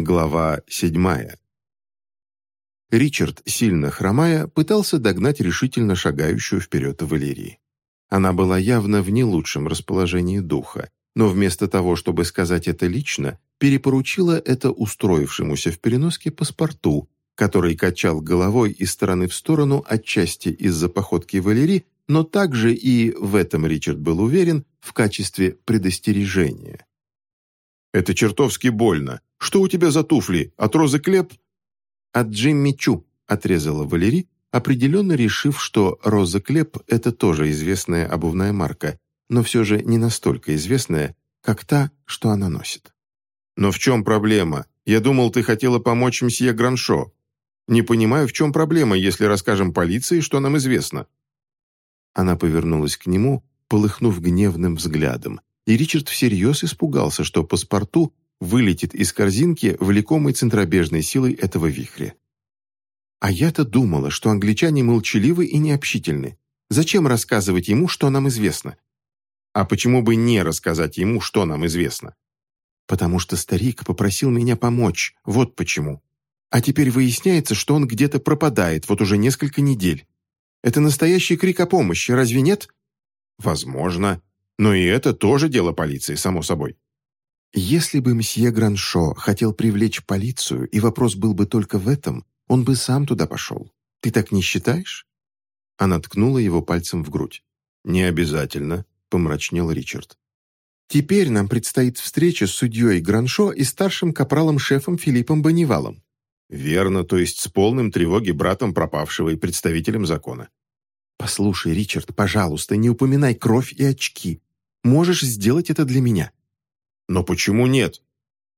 Глава седьмая. Ричард, сильно хромая, пытался догнать решительно шагающую вперед Валерии. Она была явно в не лучшем расположении духа, но вместо того, чтобы сказать это лично, перепоручила это устроившемуся в переноске паспорту, который качал головой из стороны в сторону отчасти из-за походки Валерии, но также и, в этом Ричард был уверен, в качестве предостережения. «Это чертовски больно. Что у тебя за туфли? От Розы Клеп?» «От Джимми Чу», — отрезала Валерий, определенно решив, что Роза Клеп — это тоже известная обувная марка, но все же не настолько известная, как та, что она носит. «Но в чем проблема? Я думал, ты хотела помочь мсье Граншо. Не понимаю, в чем проблема, если расскажем полиции, что нам известно». Она повернулась к нему, полыхнув гневным взглядом, и Ричард всерьез испугался, что паспорту вылетит из корзинки, влекомой центробежной силой этого вихря. А я-то думала, что англичане молчаливы и необщительны. Зачем рассказывать ему, что нам известно? А почему бы не рассказать ему, что нам известно? Потому что старик попросил меня помочь, вот почему. А теперь выясняется, что он где-то пропадает вот уже несколько недель. Это настоящий крик о помощи, разве нет? Возможно. Но и это тоже дело полиции, само собой. Если бы мсье Граншо хотел привлечь полицию, и вопрос был бы только в этом, он бы сам туда пошел. Ты так не считаешь?» Она ткнула его пальцем в грудь. «Не обязательно», — помрачнел Ричард. «Теперь нам предстоит встреча с судьей Граншо и старшим капралом-шефом Филиппом Бонневалом». «Верно, то есть с полным тревоги братом пропавшего и представителем закона». «Послушай, Ричард, пожалуйста, не упоминай кровь и очки. Можешь сделать это для меня». «Но почему нет?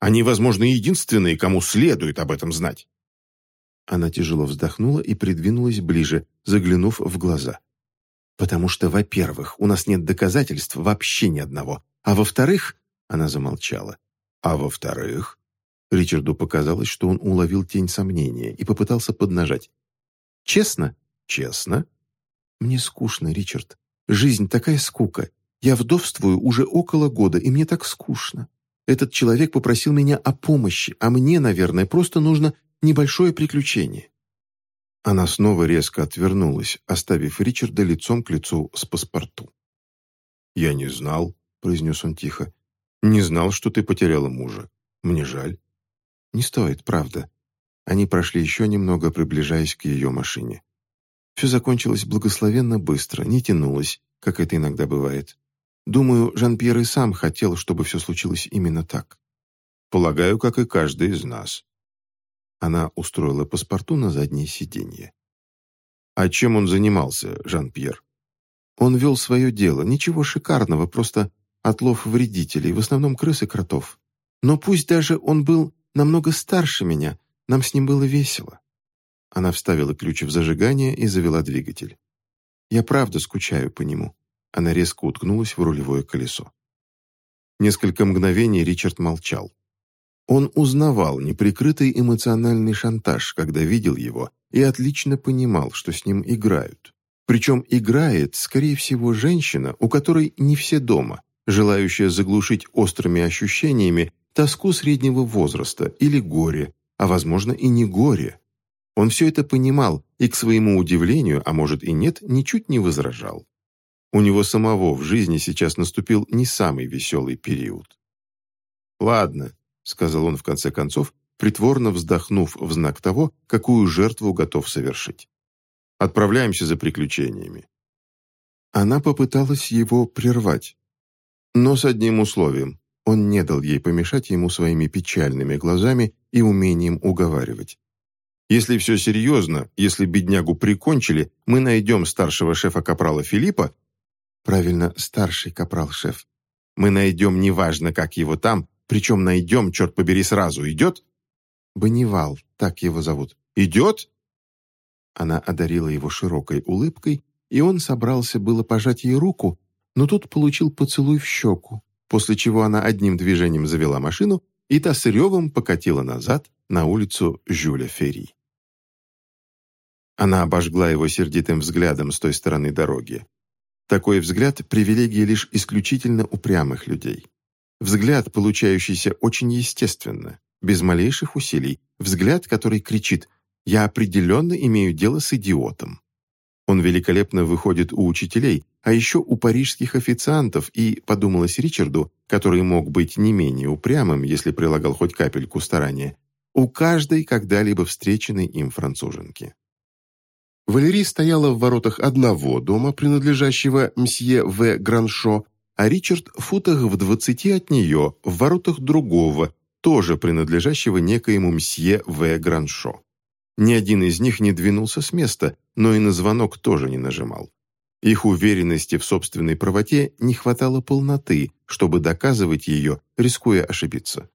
Они, возможно, единственные, кому следует об этом знать». Она тяжело вздохнула и придвинулась ближе, заглянув в глаза. «Потому что, во-первых, у нас нет доказательств вообще ни одного, а во-вторых...» Она замолчала. «А во-вторых...» Ричарду показалось, что он уловил тень сомнения и попытался поднажать. «Честно?» «Честно?» «Мне скучно, Ричард. Жизнь такая скука. Я вдовствую уже около года, и мне так скучно. Этот человек попросил меня о помощи, а мне, наверное, просто нужно небольшое приключение». Она снова резко отвернулась, оставив Ричарда лицом к лицу с паспорту. «Я не знал», — произнес он тихо. «Не знал, что ты потеряла мужа. Мне жаль». «Не стоит, правда». Они прошли еще немного, приближаясь к ее машине. Все закончилось благословенно быстро, не тянулось, как это иногда бывает. Думаю, Жан-Пьер и сам хотел, чтобы все случилось именно так. Полагаю, как и каждый из нас. Она устроила паспорту на заднее сиденье. А чем он занимался, Жан-Пьер? Он вел свое дело, ничего шикарного, просто отлов вредителей, в основном крыс и кротов. Но пусть даже он был намного старше меня, нам с ним было весело. Она вставила ключ в зажигание и завела двигатель. Я правда скучаю по нему. Она резко уткнулась в рулевое колесо. Несколько мгновений Ричард молчал. Он узнавал неприкрытый эмоциональный шантаж, когда видел его, и отлично понимал, что с ним играют. Причем играет, скорее всего, женщина, у которой не все дома, желающая заглушить острыми ощущениями тоску среднего возраста или горе, а, возможно, и не горе. Он все это понимал и, к своему удивлению, а может и нет, ничуть не возражал. У него самого в жизни сейчас наступил не самый веселый период. «Ладно», — сказал он в конце концов, притворно вздохнув в знак того, какую жертву готов совершить. «Отправляемся за приключениями». Она попыталась его прервать, но с одним условием. Он не дал ей помешать ему своими печальными глазами и умением уговаривать. «Если все серьезно, если беднягу прикончили, мы найдем старшего шефа-капрала Филиппа Правильно, старший капрал-шеф. Мы найдем неважно, как его там, причем найдем, черт побери, сразу. Идет? Бонневал, так его зовут. Идет? Она одарила его широкой улыбкой, и он собрался было пожать ей руку, но тут получил поцелуй в щеку, после чего она одним движением завела машину, и та с ревом покатила назад на улицу Жюля Ферри. Она обожгла его сердитым взглядом с той стороны дороги. Такой взгляд – привилегия лишь исключительно упрямых людей. Взгляд, получающийся очень естественно, без малейших усилий, взгляд, который кричит «Я определенно имею дело с идиотом». Он великолепно выходит у учителей, а еще у парижских официантов, и, подумалось Ричарду, который мог быть не менее упрямым, если прилагал хоть капельку старания, у каждой когда-либо встреченной им француженки. Валерий стояла в воротах одного дома, принадлежащего мсье В. Граншо, а Ричард в футах в двадцати от нее, в воротах другого, тоже принадлежащего некоему мсье В. Граншо. Ни один из них не двинулся с места, но и на звонок тоже не нажимал. Их уверенности в собственной правоте не хватало полноты, чтобы доказывать ее, рискуя ошибиться.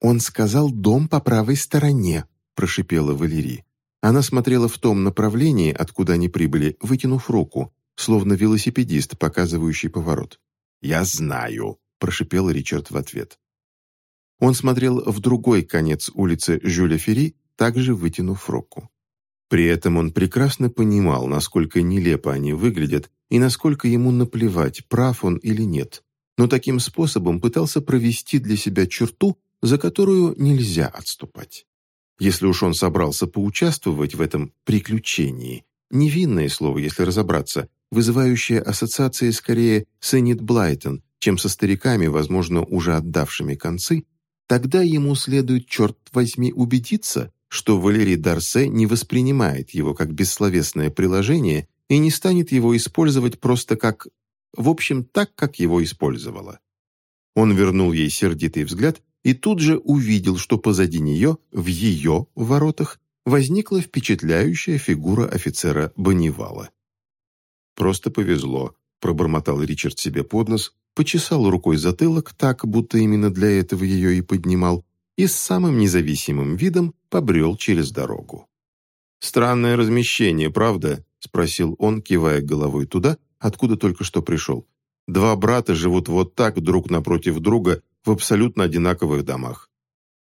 «Он сказал дом по правой стороне», – прошипела Валерий. Она смотрела в том направлении, откуда они прибыли, вытянув руку, словно велосипедист, показывающий поворот. «Я знаю», – прошипел Ричард в ответ. Он смотрел в другой конец улицы Жюля Ферри, также вытянув руку. При этом он прекрасно понимал, насколько нелепо они выглядят и насколько ему наплевать, прав он или нет, но таким способом пытался провести для себя черту, за которую нельзя отступать. Если уж он собрался поучаствовать в этом «приключении», невинное слово, если разобраться, вызывающее ассоциации скорее с Энит Блайтон, чем со стариками, возможно, уже отдавшими концы, тогда ему следует, черт возьми, убедиться, что Валерий Дарсе не воспринимает его как бессловесное приложение и не станет его использовать просто как... в общем, так, как его использовала. Он вернул ей сердитый взгляд и тут же увидел, что позади нее, в ее воротах, возникла впечатляющая фигура офицера Бонневала. «Просто повезло», — пробормотал Ричард себе под нос, почесал рукой затылок так, будто именно для этого ее и поднимал, и с самым независимым видом побрел через дорогу. «Странное размещение, правда?» — спросил он, кивая головой туда, откуда только что пришел. «Два брата живут вот так, друг напротив друга, в абсолютно одинаковых домах».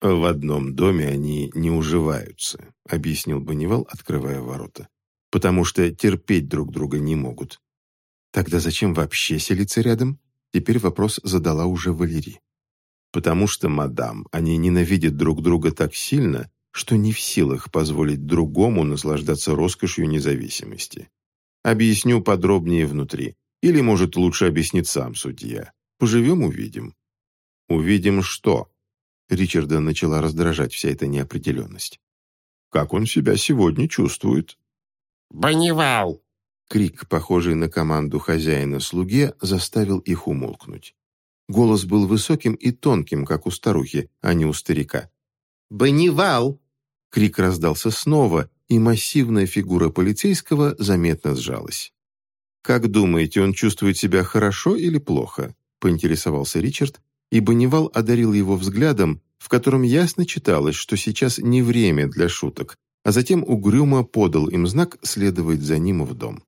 «В одном доме они не уживаются», — объяснил Бонневал, открывая ворота. «Потому что терпеть друг друга не могут». «Тогда зачем вообще селиться рядом?» Теперь вопрос задала уже Валерий. Потому что, мадам, они ненавидят друг друга так сильно, что не в силах позволить другому наслаждаться роскошью независимости. Объясню подробнее внутри. Или, может, лучше объяснить сам судья. Поживем – увидим. Увидим что? Ричарда начала раздражать вся эта неопределенность. Как он себя сегодня чувствует? «Бонневал!» Крик, похожий на команду хозяина-слуге, заставил их умолкнуть. Голос был высоким и тонким, как у старухи, а не у старика. «Бонневал!» Крик раздался снова, и массивная фигура полицейского заметно сжалась. «Как думаете, он чувствует себя хорошо или плохо?» – поинтересовался Ричард, и Бонневал одарил его взглядом, в котором ясно читалось, что сейчас не время для шуток, а затем угрюмо подал им знак следовать за ним в дом.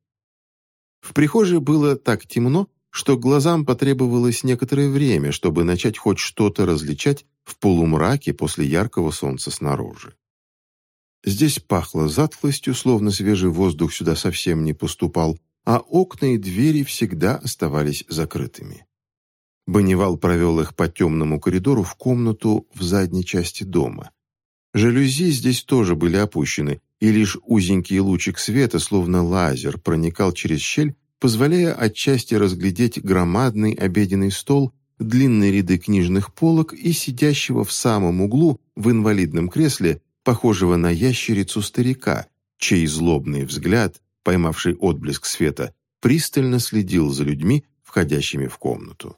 В прихожей было так темно, что глазам потребовалось некоторое время, чтобы начать хоть что-то различать в полумраке после яркого солнца снаружи. Здесь пахло затхлостью, словно свежий воздух сюда совсем не поступал, а окна и двери всегда оставались закрытыми. Бонневал провел их по темному коридору в комнату в задней части дома. Жалюзи здесь тоже были опущены, и лишь узенький лучик света, словно лазер, проникал через щель позволяя отчасти разглядеть громадный обеденный стол, длинные ряды книжных полок и сидящего в самом углу в инвалидном кресле, похожего на ящерицу старика, чей злобный взгляд, поймавший отблеск света, пристально следил за людьми, входящими в комнату.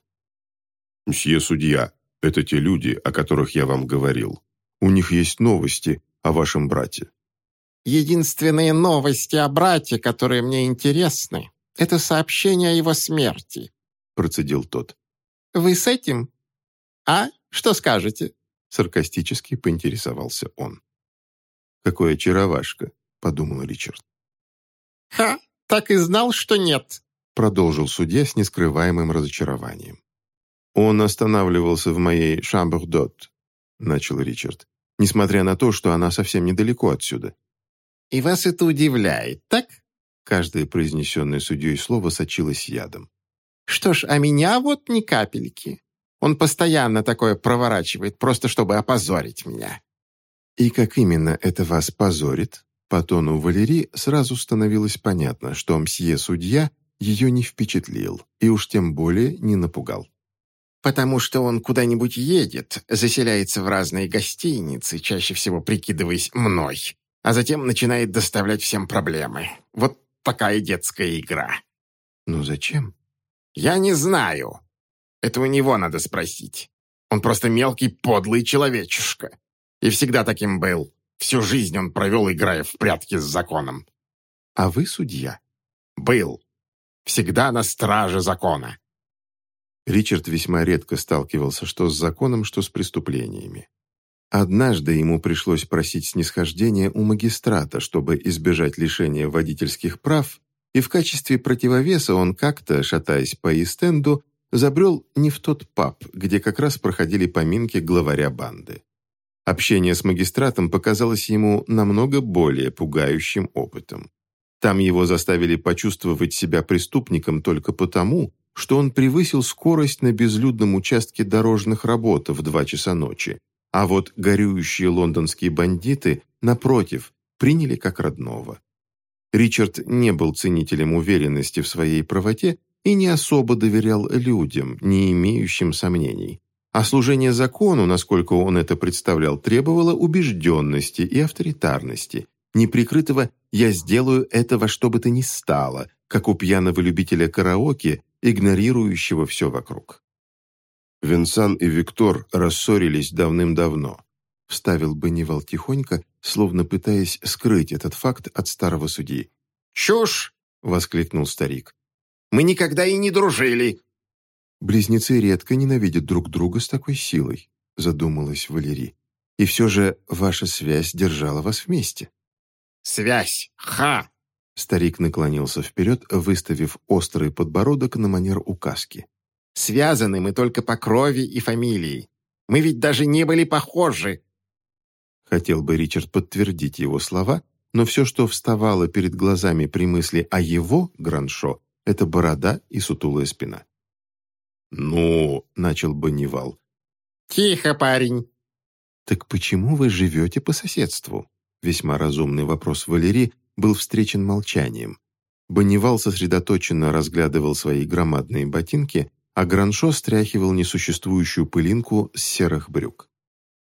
«Мсье судья, это те люди, о которых я вам говорил. У них есть новости о вашем брате». «Единственные новости о брате, которые мне интересны, это сообщение о его смерти», — процедил тот. «Вы с этим? А? Что скажете?» Саркастически поинтересовался он. «Какой очаровашка», — подумал Ричард. «Ха! Так и знал, что нет», — продолжил судья с нескрываемым разочарованием. «Он останавливался в моей шамбурдот», — начал Ричард, несмотря на то, что она совсем недалеко отсюда. «И вас это удивляет, так?» Каждое произнесенное судьей слово сочилось ядом. «Что ж, а меня вот ни капельки. Он постоянно такое проворачивает, просто чтобы опозорить меня». «И как именно это вас позорит?» По тону Валерии сразу становилось понятно, что мсье-судья ее не впечатлил и уж тем более не напугал. «Потому что он куда-нибудь едет, заселяется в разные гостиницы, чаще всего прикидываясь мной, а затем начинает доставлять всем проблемы. Вот такая детская игра». «Ну зачем?» «Я не знаю. Это у него надо спросить. Он просто мелкий подлый человечишка. И всегда таким был. Всю жизнь он провел, играя в прятки с законом. А вы судья? Был. Всегда на страже закона. Ричард весьма редко сталкивался что с законом, что с преступлениями. Однажды ему пришлось просить снисхождения у магистрата, чтобы избежать лишения водительских прав, и в качестве противовеса он как-то, шатаясь по Истенду, забрел не в тот паб, где как раз проходили поминки главаря банды. Общение с магистратом показалось ему намного более пугающим опытом. Там его заставили почувствовать себя преступником только потому, что он превысил скорость на безлюдном участке дорожных работ в два часа ночи, а вот горюющие лондонские бандиты, напротив, приняли как родного. Ричард не был ценителем уверенности в своей правоте и не особо доверял людям, не имеющим сомнений. А служение закону, насколько он это представлял, требовало убежденности и авторитарности, неприкрытого «я сделаю это во что бы то ни стало», как у пьяного любителя караоке, игнорирующего все вокруг. Винсан и Виктор рассорились давным-давно. Вставил Беневал тихонько, словно пытаясь скрыть этот факт от старого судьи. «Чушь!» — воскликнул старик. «Мы никогда и не дружили. «Близнецы редко ненавидят друг друга с такой силой», — задумалась Валерий. «И все же ваша связь держала вас вместе». «Связь! Ха!» Старик наклонился вперед, выставив острый подбородок на манер указки. «Связаны мы только по крови и фамилии. Мы ведь даже не были похожи». Хотел бы Ричард подтвердить его слова, но все, что вставало перед глазами при мысли о его, Граншо, это борода и сутулая спина. «Ну...» — начал Бонневал. «Тихо, парень!» «Так почему вы живете по соседству?» Весьма разумный вопрос Валерии был встречен молчанием. Бонневал сосредоточенно разглядывал свои громадные ботинки, а Граншо стряхивал несуществующую пылинку с серых брюк.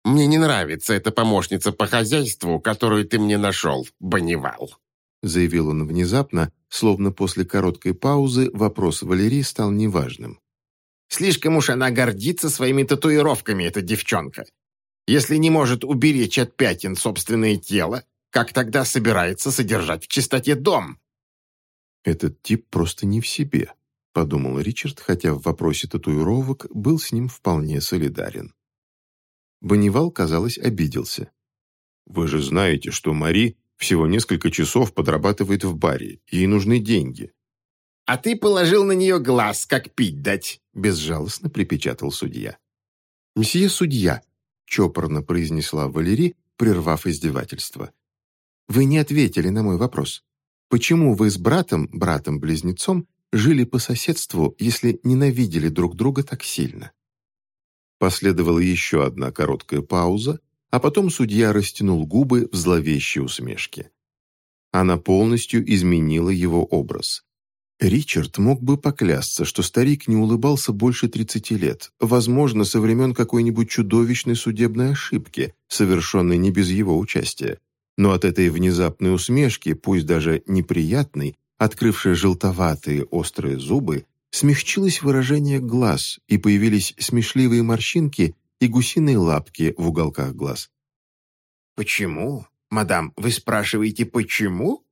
«Мне не нравится эта помощница по хозяйству, которую ты мне нашел, Бонневал», заявил он внезапно, словно после короткой паузы вопрос Валерии стал неважным. Слишком уж она гордится своими татуировками, эта девчонка. Если не может уберечь от пятен собственное тело, как тогда собирается содержать в чистоте дом? Этот тип просто не в себе, подумал Ричард, хотя в вопросе татуировок был с ним вполне солидарен. Бонневал, казалось, обиделся. «Вы же знаете, что Мари всего несколько часов подрабатывает в баре, ей нужны деньги. «А ты положил на нее глаз, как пить дать», — безжалостно припечатал судья. «Мсье судья», — чопорно произнесла Валерий, прервав издевательство. «Вы не ответили на мой вопрос. Почему вы с братом, братом-близнецом, жили по соседству, если ненавидели друг друга так сильно?» Последовала еще одна короткая пауза, а потом судья растянул губы в зловещей усмешке. Она полностью изменила его образ. Ричард мог бы поклясться, что старик не улыбался больше 30 лет, возможно, со времен какой-нибудь чудовищной судебной ошибки, совершенной не без его участия. Но от этой внезапной усмешки, пусть даже неприятной, открывшей желтоватые острые зубы, смягчилось выражение глаз, и появились смешливые морщинки и гусиные лапки в уголках глаз. «Почему? Мадам, вы спрашиваете, почему?»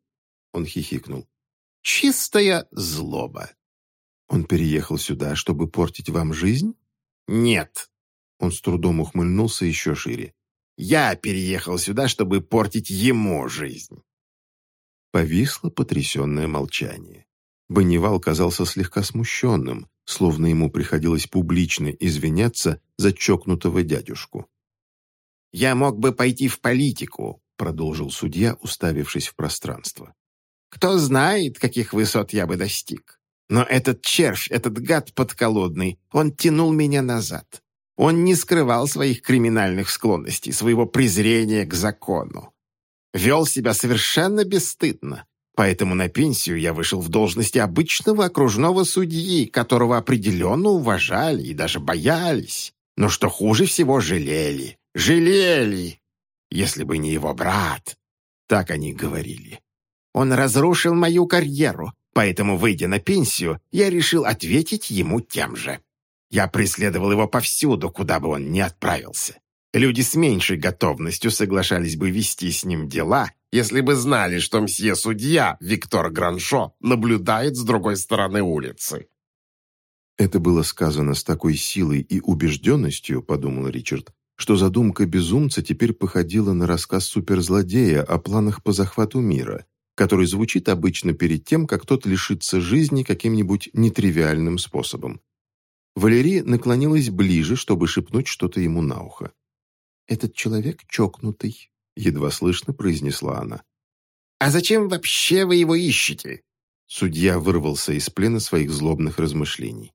Он хихикнул. Чистая злоба. Он переехал сюда, чтобы портить вам жизнь? Нет. Он с трудом ухмыльнулся еще шире. Я переехал сюда, чтобы портить ему жизнь. Повисло потрясенное молчание. Бонневал казался слегка смущенным, словно ему приходилось публично извиняться за чокнутого дядюшку. «Я мог бы пойти в политику», — продолжил судья, уставившись в пространство. Кто знает, каких высот я бы достиг. Но этот червь, этот гад подколодный, он тянул меня назад. Он не скрывал своих криминальных склонностей, своего презрения к закону. Вел себя совершенно бесстыдно. Поэтому на пенсию я вышел в должности обычного окружного судьи, которого определенно уважали и даже боялись. Но что хуже всего, жалели. Жалели! Если бы не его брат. Так они говорили. Он разрушил мою карьеру, поэтому, выйдя на пенсию, я решил ответить ему тем же. Я преследовал его повсюду, куда бы он ни отправился. Люди с меньшей готовностью соглашались бы вести с ним дела, если бы знали, что мсье-судья Виктор Граншо наблюдает с другой стороны улицы. Это было сказано с такой силой и убежденностью, подумал Ричард, что задумка безумца теперь походила на рассказ суперзлодея о планах по захвату мира, который звучит обычно перед тем, как тот лишится жизни каким-нибудь нетривиальным способом. Валерия наклонилась ближе, чтобы шепнуть что-то ему на ухо. «Этот человек чокнутый», — едва слышно произнесла она. «А зачем вообще вы его ищете?» Судья вырвался из плена своих злобных размышлений.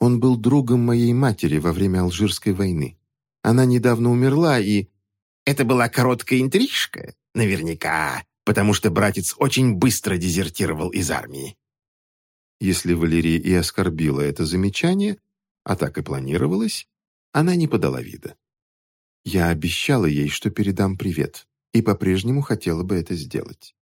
«Он был другом моей матери во время Алжирской войны. Она недавно умерла, и...» «Это была короткая интрижка? Наверняка, потому что братец очень быстро дезертировал из армии». Если Валерия и оскорбила это замечание, а так и планировалось, она не подала вида. Я обещала ей, что передам привет, и по-прежнему хотела бы это сделать.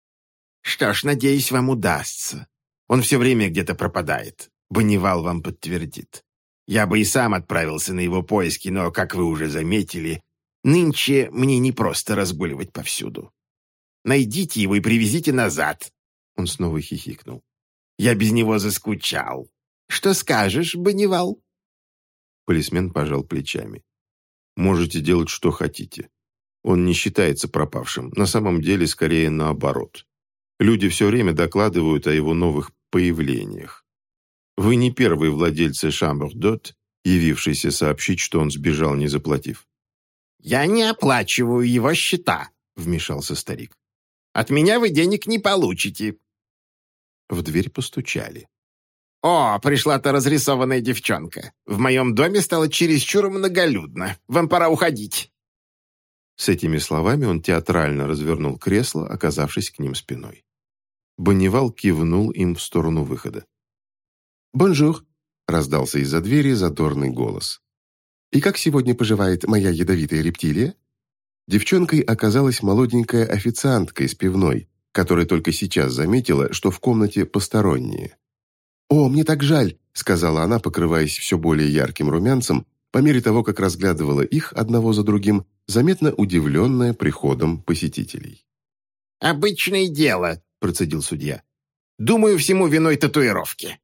«Что ж, надеюсь, вам удастся. Он все время где-то пропадает. Бонневал вам подтвердит. Я бы и сам отправился на его поиски, но, как вы уже заметили, нынче мне не просто разгуливать повсюду. Найдите его и привезите назад». Он снова хихикнул. «Я без него заскучал. Что скажешь, Бонневал?» Полисмен пожал плечами. Можете делать, что хотите. Он не считается пропавшим, на самом деле скорее наоборот. Люди все время докладывают о его новых появлениях. Вы не первые владельцы Шамбердот, явившиеся сообщить, что он сбежал, не заплатив. «Я не оплачиваю его счета», — вмешался старик. «От меня вы денег не получите». В дверь постучали. «О, пришла-то разрисованная девчонка. В моем доме стало чересчур многолюдно. Вам пора уходить». С этими словами он театрально развернул кресло, оказавшись к ним спиной. Бонневал кивнул им в сторону выхода. «Бонжур!» — раздался из-за двери задорный голос. «И как сегодня поживает моя ядовитая рептилия?» Девчонкой оказалась молоденькая официантка из пивной, которая только сейчас заметила, что в комнате посторонние. «О, мне так жаль», — сказала она, покрываясь все более ярким румянцем, по мере того, как разглядывала их одного за другим, заметно удивленная приходом посетителей. «Обычное дело», — процедил судья. «Думаю, всему виной татуировки».